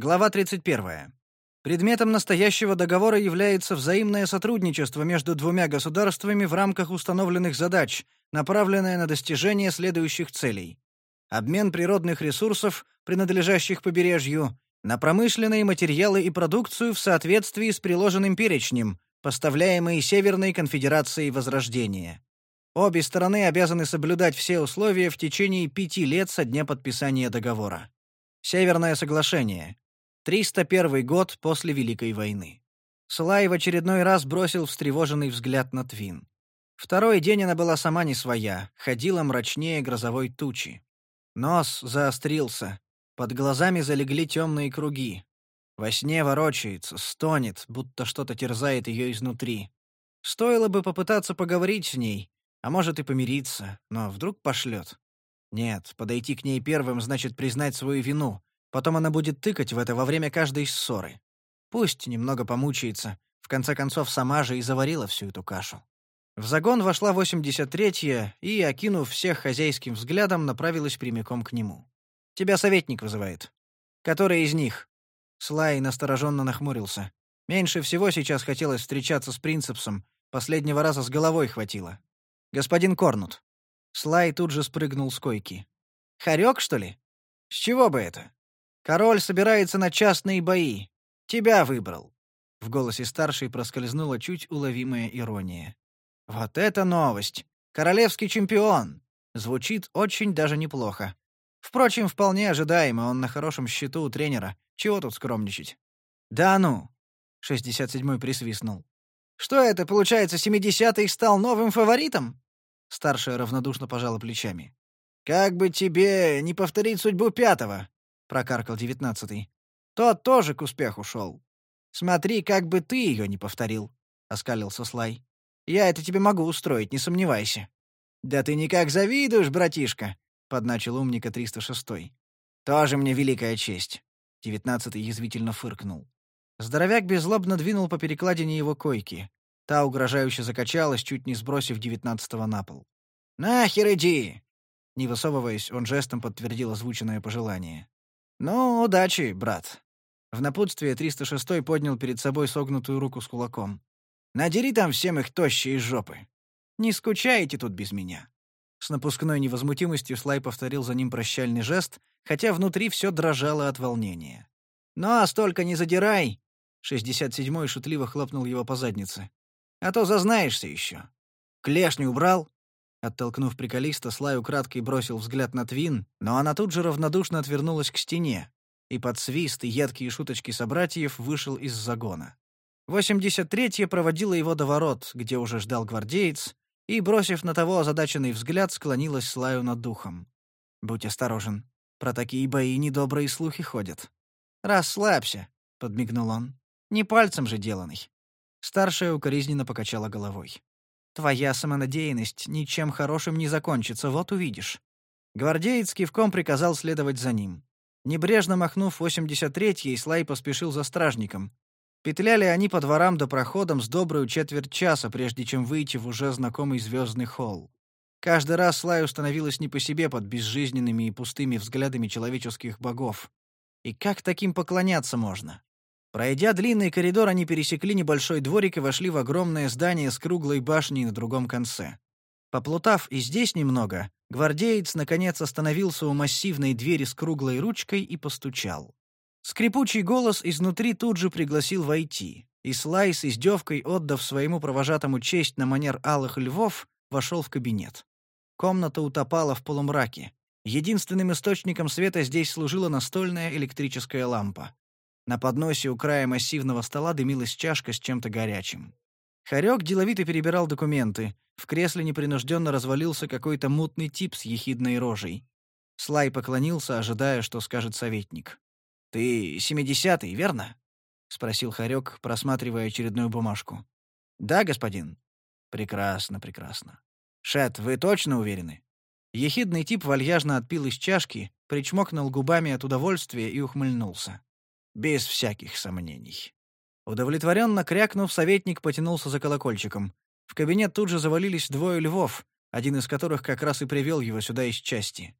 Глава 31. Предметом настоящего договора является взаимное сотрудничество между двумя государствами в рамках установленных задач, направленное на достижение следующих целей. Обмен природных ресурсов, принадлежащих побережью, на промышленные материалы и продукцию в соответствии с приложенным перечнем, поставляемые Северной Конфедерацией Возрождения. Обе стороны обязаны соблюдать все условия в течение пяти лет со дня подписания договора. Северное соглашение. 301 год после Великой войны. Слай в очередной раз бросил встревоженный взгляд на Твин. Второй день она была сама не своя, ходила мрачнее грозовой тучи. Нос заострился, под глазами залегли темные круги. Во сне ворочается, стонет, будто что-то терзает ее изнутри. Стоило бы попытаться поговорить с ней, а может и помириться, но вдруг пошлет. Нет, подойти к ней первым значит признать свою вину, Потом она будет тыкать в это во время каждой ссоры. Пусть немного помучается. В конце концов, сама же и заварила всю эту кашу. В загон вошла 83-я и, окинув всех хозяйским взглядом, направилась прямиком к нему. «Тебя советник вызывает». «Который из них?» Слай настороженно нахмурился. Меньше всего сейчас хотелось встречаться с принцепсом. Последнего раза с головой хватило. «Господин Корнут». Слай тут же спрыгнул с койки. «Хорек, что ли? С чего бы это?» Король собирается на частные бои. Тебя выбрал». В голосе старшей проскользнула чуть уловимая ирония. «Вот это новость! Королевский чемпион!» Звучит очень даже неплохо. Впрочем, вполне ожидаемо, он на хорошем счету у тренера. Чего тут скромничать? «Да ну!» — 67-й присвистнул. «Что это, получается, 70-й стал новым фаворитом?» Старшая равнодушно пожала плечами. «Как бы тебе не повторить судьбу пятого?» — прокаркал девятнадцатый. «Тот тоже к успеху шел. Смотри, как бы ты ее не повторил», — оскалился Слай. «Я это тебе могу устроить, не сомневайся». «Да ты никак завидуешь, братишка», — подначил умника 306-й. «Тоже мне великая честь», — девятнадцатый язвительно фыркнул. Здоровяк беззлобно двинул по перекладине его койки. Та угрожающе закачалась, чуть не сбросив девятнадцатого на пол. «Нахер иди!» Не высовываясь, он жестом подтвердил озвученное пожелание. «Ну, удачи, брат». В напутствие 306-й поднял перед собой согнутую руку с кулаком. «Надери там всем их тощие жопы. Не скучаете тут без меня». С напускной невозмутимостью Слай повторил за ним прощальный жест, хотя внутри все дрожало от волнения. «Ну, а столько не задирай!» 67-й шутливо хлопнул его по заднице. «А то зазнаешься еще. Клешню убрал?» Оттолкнув приколиста, Слай украдкой бросил взгляд на Твин, но она тут же равнодушно отвернулась к стене, и под свист и едкие шуточки собратьев вышел из загона. 83-я проводила его до ворот, где уже ждал гвардеец, и, бросив на того озадаченный взгляд, склонилась Слаю над духом. «Будь осторожен. Про такие бои недобрые слухи ходят». «Расслабься», — подмигнул он. «Не пальцем же деланный». Старшая укоризненно покачала головой. Твоя самонадеянность ничем хорошим не закончится, вот увидишь». Гвардеец кивком приказал следовать за ним. Небрежно махнув 83-й, Слай поспешил за стражником. Петляли они по дворам до проходом с добрую четверть часа, прежде чем выйти в уже знакомый звездный холл. Каждый раз Слаю становилось не по себе под безжизненными и пустыми взглядами человеческих богов. И как таким поклоняться можно? Пройдя длинный коридор, они пересекли небольшой дворик и вошли в огромное здание с круглой башней на другом конце. Поплутав и здесь немного, гвардеец наконец остановился у массивной двери с круглой ручкой и постучал. Скрипучий голос изнутри тут же пригласил войти, и Слай с издевкой, отдав своему провожатому честь на манер алых львов, вошел в кабинет. Комната утопала в полумраке. Единственным источником света здесь служила настольная электрическая лампа. На подносе у края массивного стола дымилась чашка с чем-то горячим. Харек деловито перебирал документы. В кресле непринужденно развалился какой-то мутный тип с ехидной рожей. Слай поклонился, ожидая, что скажет советник. «Ты семидесятый, верно?» — спросил Харек, просматривая очередную бумажку. «Да, господин». «Прекрасно, прекрасно. Шет, вы точно уверены?» Ехидный тип вальяжно отпил из чашки, причмокнул губами от удовольствия и ухмыльнулся. Без всяких сомнений. Удовлетворенно крякнув, советник потянулся за колокольчиком. В кабинет тут же завалились двое львов, один из которых как раз и привел его сюда из части.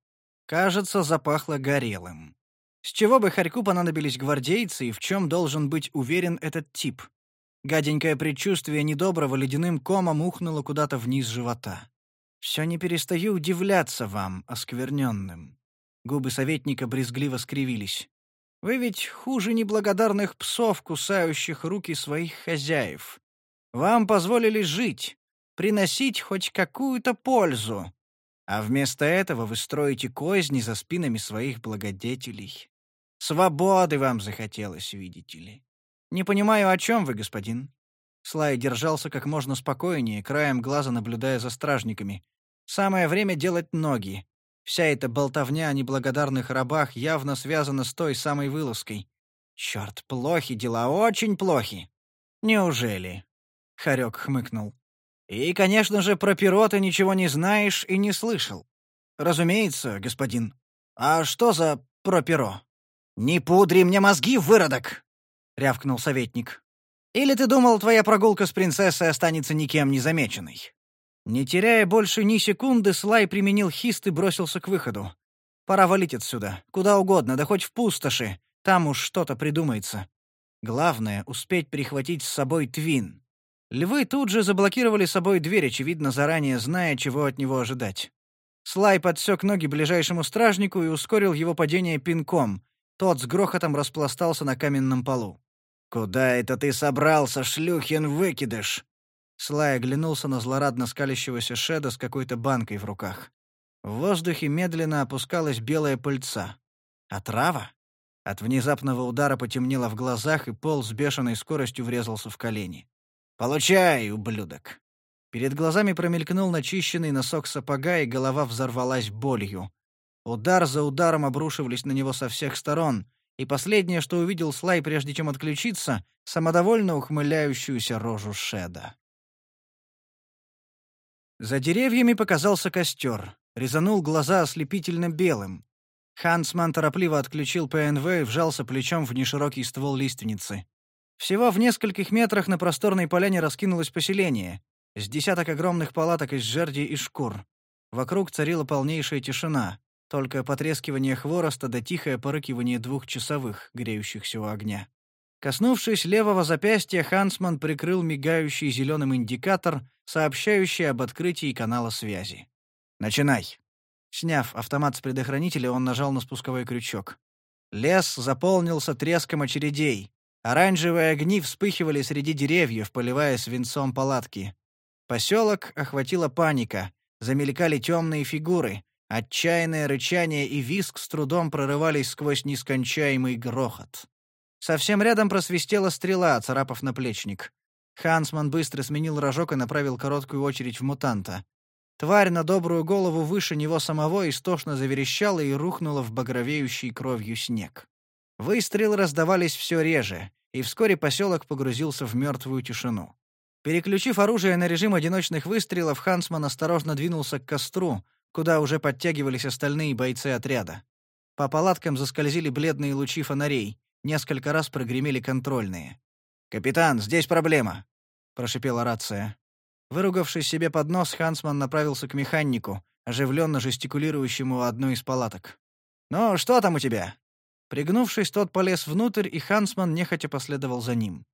Кажется, запахло горелым. С чего бы Харьку понадобились гвардейцы и в чем должен быть уверен этот тип? Гаденькое предчувствие недоброго ледяным комом ухнуло куда-то вниз живота. «Все не перестаю удивляться вам, оскверненным». Губы советника брезгливо скривились. «Вы ведь хуже неблагодарных псов, кусающих руки своих хозяев. Вам позволили жить, приносить хоть какую-то пользу. А вместо этого вы строите козни за спинами своих благодетелей. Свободы вам захотелось, видите ли. Не понимаю, о чем вы, господин. Слай держался как можно спокойнее, краем глаза наблюдая за стражниками. Самое время делать ноги. Вся эта болтовня о неблагодарных рабах явно связана с той самой вылазкой. Черт, плохи дела, очень плохи. Неужели? Харек хмыкнул. И, конечно же, про перо ты ничего не знаешь и не слышал. Разумеется, господин. А что за про перо? Не пудри мне мозги, выродок! рявкнул советник. Или ты думал, твоя прогулка с принцессой останется никем не замеченной? Не теряя больше ни секунды, Слай применил хист и бросился к выходу. Пора валить отсюда, куда угодно, да хоть в пустоши. Там уж что-то придумается. Главное — успеть прихватить с собой Твин. Львы тут же заблокировали собой дверь, очевидно, заранее зная, чего от него ожидать. Слай подсек ноги ближайшему стражнику и ускорил его падение пинком. Тот с грохотом распластался на каменном полу. «Куда это ты собрался, шлюхин выкидыш?» Слай оглянулся на злорадно скалящегося Шеда с какой-то банкой в руках. В воздухе медленно опускалась белая пыльца. «Отрава?» От внезапного удара потемнело в глазах, и пол с бешеной скоростью врезался в колени. «Получай, ублюдок!» Перед глазами промелькнул начищенный носок сапога, и голова взорвалась болью. Удар за ударом обрушивались на него со всех сторон, и последнее, что увидел Слай, прежде чем отключиться, самодовольно ухмыляющуюся рожу Шеда. За деревьями показался костер, резанул глаза ослепительно белым. Хансман торопливо отключил ПНВ и вжался плечом в неширокий ствол лиственницы. Всего в нескольких метрах на просторной поляне раскинулось поселение, с десяток огромных палаток из жерди и шкур. Вокруг царила полнейшая тишина, только потрескивание хвороста да тихое порыкивание двух часовых, греющихся у огня. Коснувшись левого запястья, Хансман прикрыл мигающий зеленым индикатор, сообщающий об открытии канала связи. «Начинай!» Сняв автомат с предохранителя, он нажал на спусковой крючок. Лес заполнился треском очередей. Оранжевые огни вспыхивали среди деревьев, поливая свинцом палатки. Поселок охватила паника. Замелькали темные фигуры. Отчаянное рычание и визг с трудом прорывались сквозь нескончаемый грохот. Совсем рядом просвистела стрела, царапав наплечник. Хансман быстро сменил рожок и направил короткую очередь в мутанта. Тварь на добрую голову выше него самого истошно заверещала и рухнула в багровеющий кровью снег. Выстрелы раздавались все реже, и вскоре поселок погрузился в мертвую тишину. Переключив оружие на режим одиночных выстрелов, Хансман осторожно двинулся к костру, куда уже подтягивались остальные бойцы отряда. По палаткам заскользили бледные лучи фонарей, несколько раз прогремели контрольные. «Капитан, здесь проблема!» — прошипела рация. Выругавшись себе под нос, Хансман направился к механику, оживленно жестикулирующему одной из палаток. «Ну, что там у тебя?» Пригнувшись, тот полез внутрь, и Хансман нехотя последовал за ним.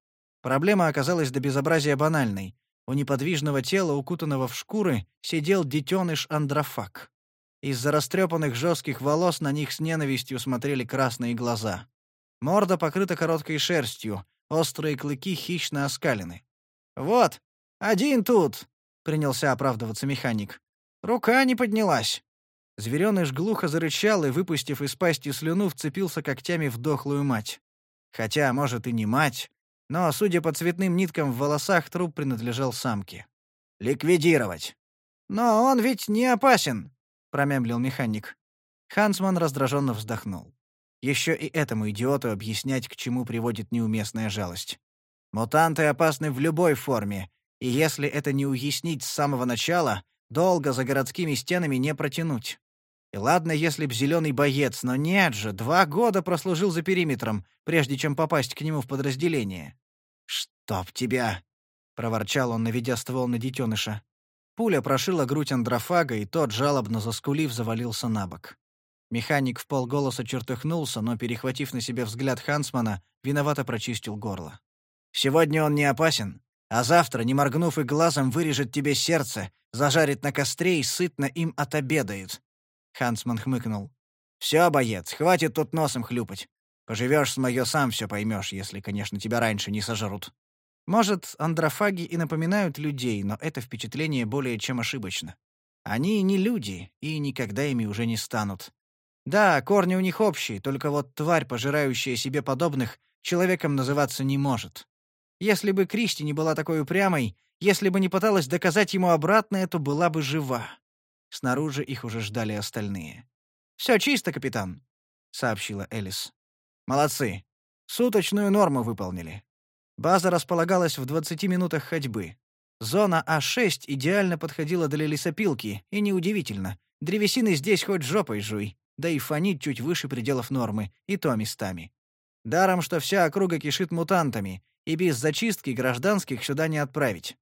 Проблема оказалась до безобразия банальной. У неподвижного тела, укутанного в шкуры, сидел детеныш андрофаг. Из-за растрепанных жестких волос на них с ненавистью смотрели красные глаза. Морда покрыта короткой шерстью, острые клыки хищно оскалены. «Вот, один тут!» — принялся оправдываться механик. «Рука не поднялась. Зверёныш глухо зарычал и, выпустив из пасти слюну, вцепился когтями в дохлую мать. Хотя, может, и не мать, но, судя по цветным ниткам в волосах, труп принадлежал самке. «Ликвидировать!» «Но он ведь не опасен!» — промямлил механик. Хансман раздраженно вздохнул. Еще и этому идиоту объяснять, к чему приводит неуместная жалость. Мутанты опасны в любой форме, и если это не уяснить с самого начала, долго за городскими стенами не протянуть. И ладно, если б зеленый боец, но нет же, два года прослужил за периметром, прежде чем попасть к нему в подразделение. «Чтоб тебя!» — проворчал он, наведя ствол на детеныша. Пуля прошила грудь андрофага, и тот, жалобно заскулив, завалился на бок. Механик в полголоса чертыхнулся, но, перехватив на себя взгляд Хансмана, виновато прочистил горло. «Сегодня он не опасен, а завтра, не моргнув и глазом, вырежет тебе сердце, зажарит на костре и сытно им отобедает». Хансман хмыкнул. «Все, боец, хватит тут носом хлюпать. Поживешь с моё сам все поймешь, если, конечно, тебя раньше не сожрут». Может, андрофаги и напоминают людей, но это впечатление более чем ошибочно. Они не люди и никогда ими уже не станут. Да, корни у них общие, только вот тварь, пожирающая себе подобных, человеком называться не может. Если бы Кристи не была такой упрямой, если бы не пыталась доказать ему обратное, то была бы жива. Снаружи их уже ждали остальные. «Все чисто, капитан», — сообщила Элис. «Молодцы. Суточную норму выполнили. База располагалась в 20 минутах ходьбы. Зона А6 идеально подходила для лесопилки, и неудивительно. Древесины здесь хоть жопой жуй да и фонит чуть выше пределов нормы, и то местами. Даром, что вся округа кишит мутантами, и без зачистки гражданских сюда не отправить.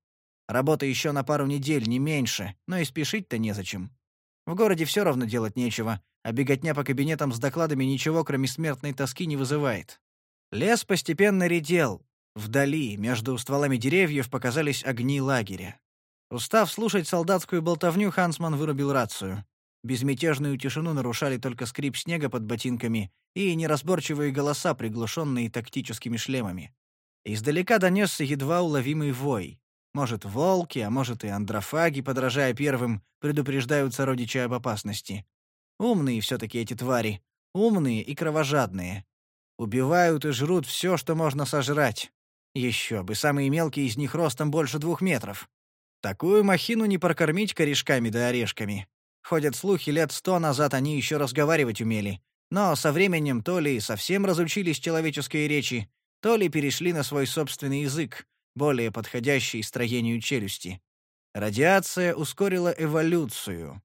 Работа еще на пару недель, не меньше, но и спешить-то незачем. В городе все равно делать нечего, а беготня по кабинетам с докладами ничего, кроме смертной тоски, не вызывает. Лес постепенно редел. Вдали, между стволами деревьев, показались огни лагеря. Устав слушать солдатскую болтовню, Хансман вырубил рацию. Безмятежную тишину нарушали только скрип снега под ботинками и неразборчивые голоса, приглушенные тактическими шлемами. Издалека донесся едва уловимый вой. Может, волки, а может и андрофаги, подражая первым, предупреждают сородичей об опасности. Умные все-таки эти твари. Умные и кровожадные. Убивают и жрут все, что можно сожрать. Еще бы, самые мелкие из них ростом больше двух метров. Такую махину не прокормить корешками да орешками. Ходят слухи, лет сто назад они еще разговаривать умели. Но со временем то ли совсем разучились человеческой речи, то ли перешли на свой собственный язык, более подходящий строению челюсти. Радиация ускорила эволюцию.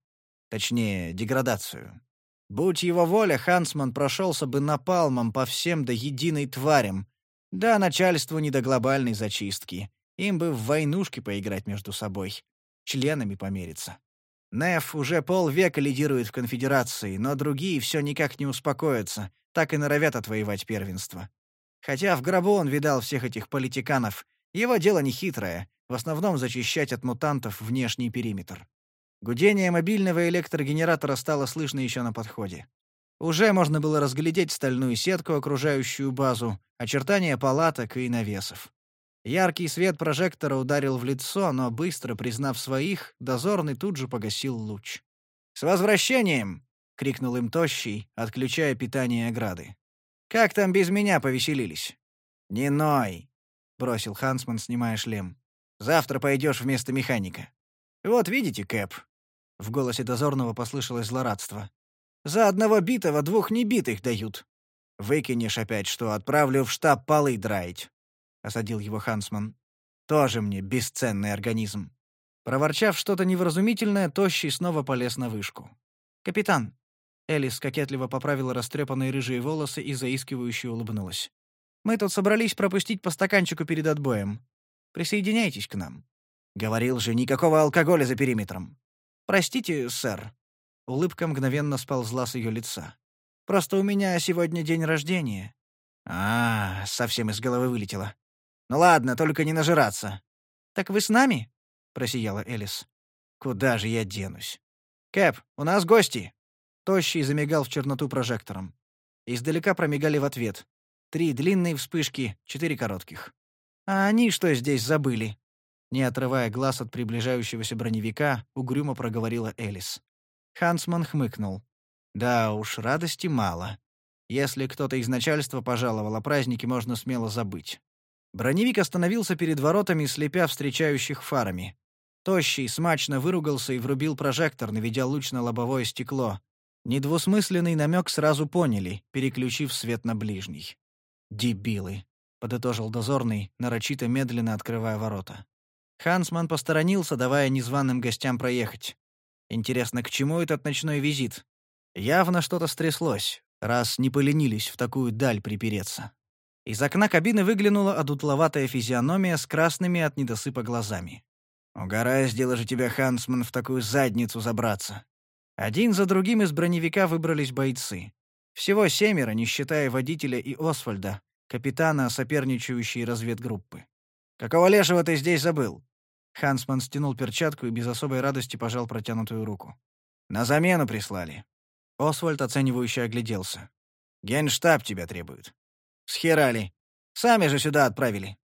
Точнее, деградацию. Будь его воля, Хансман прошелся бы напалмом по всем до единой тварям. Да, начальству не до глобальной зачистки. Им бы в войнушки поиграть между собой. Членами помериться. Неф уже полвека лидирует в конфедерации, но другие все никак не успокоятся, так и норовят отвоевать первенство. Хотя в гробу он видал всех этих политиканов. Его дело не хитрое, в основном зачищать от мутантов внешний периметр. Гудение мобильного электрогенератора стало слышно еще на подходе. Уже можно было разглядеть стальную сетку, окружающую базу, очертания палаток и навесов. Яркий свет прожектора ударил в лицо, но быстро признав своих, дозорный тут же погасил луч. «С возвращением!» — крикнул им Тощий, отключая питание ограды. «Как там без меня повеселились?» «Не ной!» — бросил Хансман, снимая шлем. «Завтра пойдешь вместо механика». «Вот видите, Кэп?» — в голосе дозорного послышалось злорадство. «За одного битого двух небитых дают. Выкинешь опять, что отправлю в штаб полы драить осадил его Хансман. «Тоже мне бесценный организм». Проворчав что-то невразумительное, Тощий снова полез на вышку. «Капитан!» Элис кокетливо поправила растрепанные рыжие волосы и заискивающе улыбнулась. «Мы тут собрались пропустить по стаканчику перед отбоем. Присоединяйтесь к нам». «Говорил же, никакого алкоголя за периметром». «Простите, сэр». Улыбка мгновенно сползла с ее лица. «Просто у меня сегодня день рождения». «А, совсем из головы вылетело. Ну ладно, только не нажираться. Так вы с нами? просияла Элис. Куда же я денусь? Кэп, у нас гости. Тощий замигал в черноту прожектором. Издалека промигали в ответ. Три длинные вспышки, четыре коротких. А они что здесь забыли? Не отрывая глаз от приближающегося броневика, угрюмо проговорила Элис. Хансман хмыкнул. Да уж, радости мало. Если кто-то из начальства пожаловал, о празднике можно смело забыть. Броневик остановился перед воротами, слепя встречающих фарами. Тощий смачно выругался и врубил прожектор, наведя луч на лобовое стекло. Недвусмысленный намек сразу поняли, переключив свет на ближний. «Дебилы», — подытожил дозорный, нарочито медленно открывая ворота. Хансман посторонился, давая незваным гостям проехать. Интересно, к чему этот ночной визит? Явно что-то стряслось, раз не поленились в такую даль припереться. Из окна кабины выглянула одутловатая физиономия с красными от недосыпа глазами. «Угораздило же тебя, Хансман, в такую задницу забраться. Один за другим из броневика выбрались бойцы. Всего семеро, не считая водителя и Освальда, капитана соперничающей разведгруппы. «Какого лешего ты здесь забыл?» Хансман стянул перчатку и без особой радости пожал протянутую руку. «На замену прислали». Освальд оценивающе огляделся. «Генштаб тебя требует». «Схерали. Сами же сюда отправили.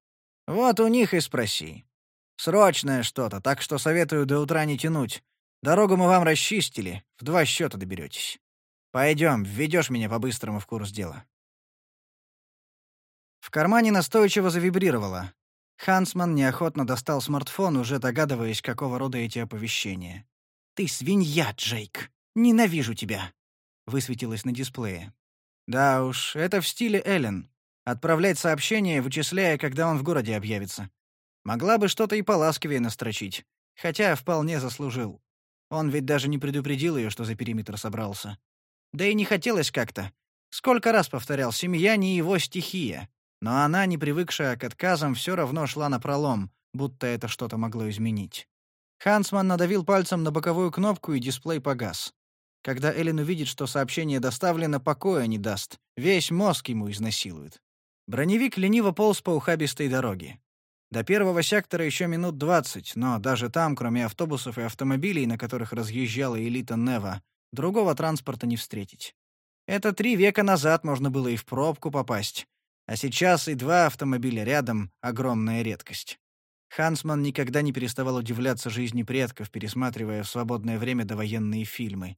Вот у них и спроси. Срочное что-то, так что советую до утра не тянуть. Дорогу мы вам расчистили, в два счета доберетесь. Пойдем, введешь меня по-быстрому в курс дела». В кармане настойчиво завибрировало. Хансман неохотно достал смартфон, уже догадываясь, какого рода эти оповещения. «Ты свинья, Джейк! Ненавижу тебя!» — высветилось на дисплее. «Да уж, это в стиле Эллен. Отправлять сообщение, вычисляя, когда он в городе объявится. Могла бы что-то и поласковее настрочить. Хотя вполне заслужил. Он ведь даже не предупредил ее, что за периметр собрался. Да и не хотелось как-то. Сколько раз повторял, семья не его стихия. Но она, не привыкшая к отказам, все равно шла на пролом, будто это что-то могло изменить. Хансман надавил пальцем на боковую кнопку, и дисплей погас. Когда Эллен увидит, что сообщение доставлено, покоя не даст. Весь мозг ему изнасилует. Броневик лениво полз по ухабистой дороге. До первого сектора еще минут двадцать, но даже там, кроме автобусов и автомобилей, на которых разъезжала элита Нева, другого транспорта не встретить. Это три века назад можно было и в пробку попасть, а сейчас и два автомобиля рядом — огромная редкость. Хансман никогда не переставал удивляться жизни предков, пересматривая в свободное время довоенные фильмы.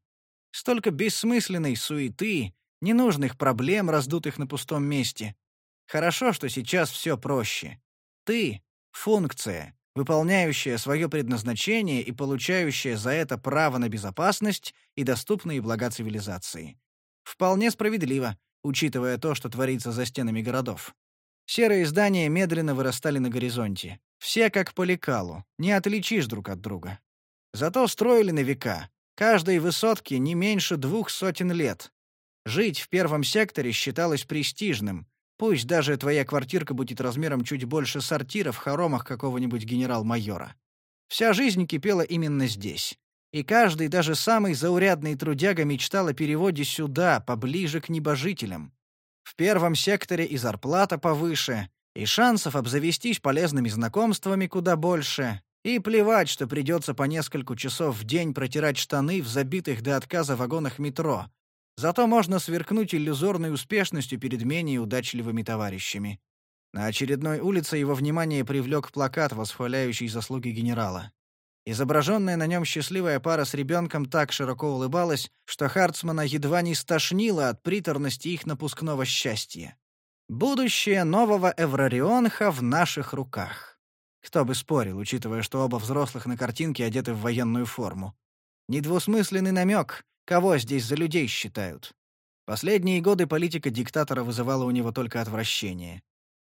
Столько бессмысленной суеты, ненужных проблем, раздутых на пустом месте. Хорошо, что сейчас все проще. Ты Функция, выполняющая свое предназначение и получающая за это право на безопасность и доступные блага цивилизации. Вполне справедливо, учитывая то, что творится за стенами городов. Серые здания медленно вырастали на горизонте. Все как по лекалу, не отличишь друг от друга. Зато строили на века. Каждой высотке не меньше двух сотен лет. Жить в первом секторе считалось престижным, Пусть даже твоя квартирка будет размером чуть больше сортира в хоромах какого-нибудь генерал-майора. Вся жизнь кипела именно здесь. И каждый, даже самый заурядный трудяга мечтал о переводе сюда, поближе к небожителям. В первом секторе и зарплата повыше, и шансов обзавестись полезными знакомствами куда больше, и плевать, что придется по несколько часов в день протирать штаны в забитых до отказа вагонах метро, Зато можно сверкнуть иллюзорной успешностью перед менее удачливыми товарищами. На очередной улице его внимание привлек плакат, восхваляющий заслуги генерала. Изображенная на нем счастливая пара с ребенком так широко улыбалась, что Хартсмана едва не стошнило от приторности их напускного счастья. Будущее нового Эврарионха в наших руках. Кто бы спорил, учитывая, что оба взрослых на картинке одеты в военную форму. Недвусмысленный намек, Кого здесь за людей считают? Последние годы политика диктатора вызывала у него только отвращение.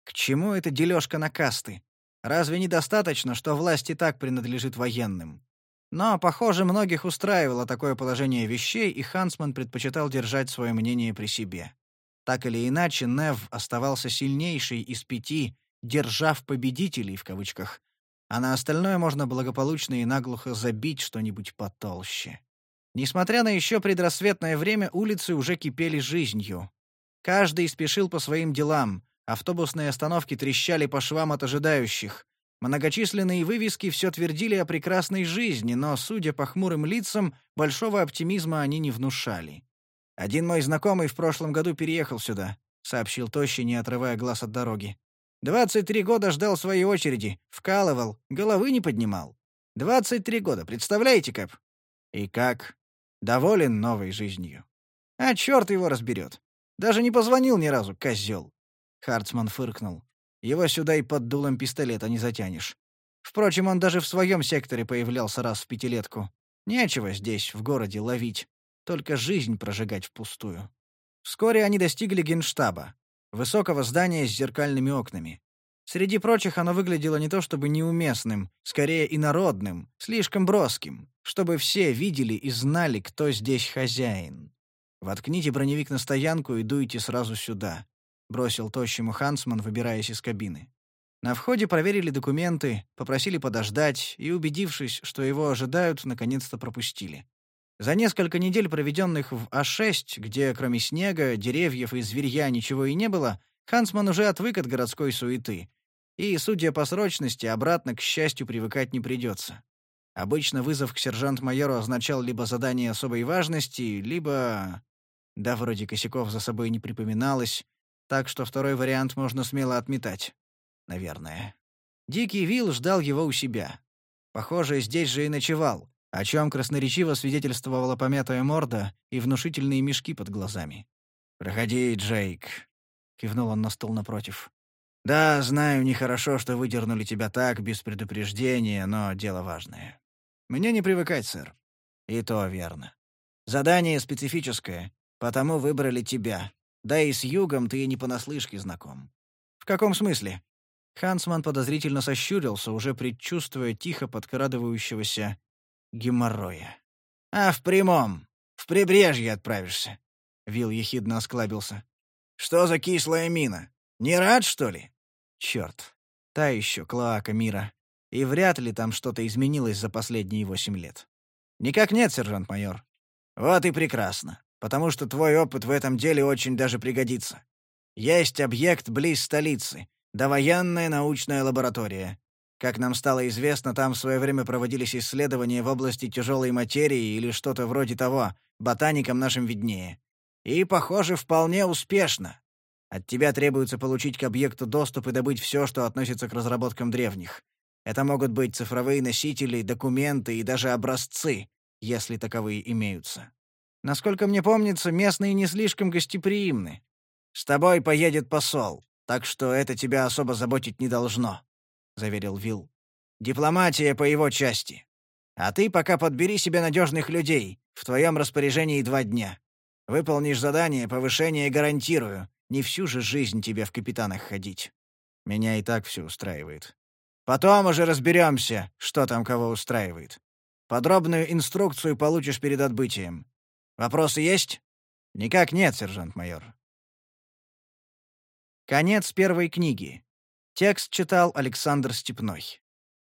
К чему эта дележка на касты? Разве недостаточно, что власть и так принадлежит военным? Но, похоже, многих устраивало такое положение вещей, и Хансман предпочитал держать свое мнение при себе. Так или иначе, Нев оставался сильнейший из пяти «держав победителей» в кавычках, а на остальное можно благополучно и наглухо забить что-нибудь потолще. Несмотря на еще предрассветное время, улицы уже кипели жизнью. Каждый спешил по своим делам, автобусные остановки трещали по швам от ожидающих. Многочисленные вывески все твердили о прекрасной жизни, но, судя по хмурым лицам, большого оптимизма они не внушали. «Один мой знакомый в прошлом году переехал сюда», — сообщил Тощий, не отрывая глаз от дороги. «Двадцать три года ждал своей очереди, вкалывал, головы не поднимал. Двадцать три года, представляете, Кэп?» «И как?» Доволен новой жизнью. А черт его разберет. Даже не позвонил ни разу, козел. Хартсман фыркнул. Его сюда и под дулом пистолета не затянешь. Впрочем, он даже в своем секторе появлялся раз в пятилетку. Нечего здесь, в городе, ловить. Только жизнь прожигать впустую. Вскоре они достигли генштаба. Высокого здания с зеркальными окнами. Среди прочих оно выглядело не то чтобы неуместным, скорее инородным, слишком броским, чтобы все видели и знали, кто здесь хозяин. «Воткните броневик на стоянку и дуйте сразу сюда», — бросил тощему Хансман, выбираясь из кабины. На входе проверили документы, попросили подождать и, убедившись, что его ожидают, наконец-то пропустили. За несколько недель, проведенных в А6, где кроме снега, деревьев и зверья ничего и не было, Хансман уже отвык от городской суеты. И, судя по срочности, обратно, к счастью, привыкать не придется. Обычно вызов к сержант-майору означал либо задание особой важности, либо... Да, вроде косяков за собой не припоминалось, так что второй вариант можно смело отметать. Наверное. Дикий Вилл ждал его у себя. Похоже, здесь же и ночевал, о чем красноречиво свидетельствовала помятая морда и внушительные мешки под глазами. «Проходи, Джейк», — кивнул он на стол напротив. «Да, знаю, нехорошо, что выдернули тебя так, без предупреждения, но дело важное. Мне не привыкать, сэр. И то верно. Задание специфическое, потому выбрали тебя. Да и с югом ты не понаслышке знаком. В каком смысле? Хансман подозрительно сощурился, уже предчувствуя тихо подкрадывающегося геморроя. «А в прямом. В прибрежье отправишься». Вил ехидно осклабился. «Что за кислая мина? Не рад, что ли?» «Черт. Та еще клоака мира. И вряд ли там что-то изменилось за последние восемь лет. Никак нет, сержант-майор. Вот и прекрасно, потому что твой опыт в этом деле очень даже пригодится. Есть объект близ столицы, довоенная научная лаборатория. Как нам стало известно, там в свое время проводились исследования в области тяжелой материи или что-то вроде того, ботаникам нашим виднее. И, похоже, вполне успешно. От тебя требуется получить к объекту доступ и добыть все, что относится к разработкам древних. Это могут быть цифровые носители, документы и даже образцы, если таковые имеются. Насколько мне помнится, местные не слишком гостеприимны. С тобой поедет посол, так что это тебя особо заботить не должно», — заверил Вилл. «Дипломатия по его части. А ты пока подбери себе надежных людей. В твоем распоряжении два дня. Выполнишь задание, повышение гарантирую. Не всю же жизнь тебе в капитанах ходить. Меня и так все устраивает. Потом уже разберемся, что там кого устраивает. Подробную инструкцию получишь перед отбытием. Вопросы есть? Никак нет, сержант-майор. Конец первой книги. Текст читал Александр Степной.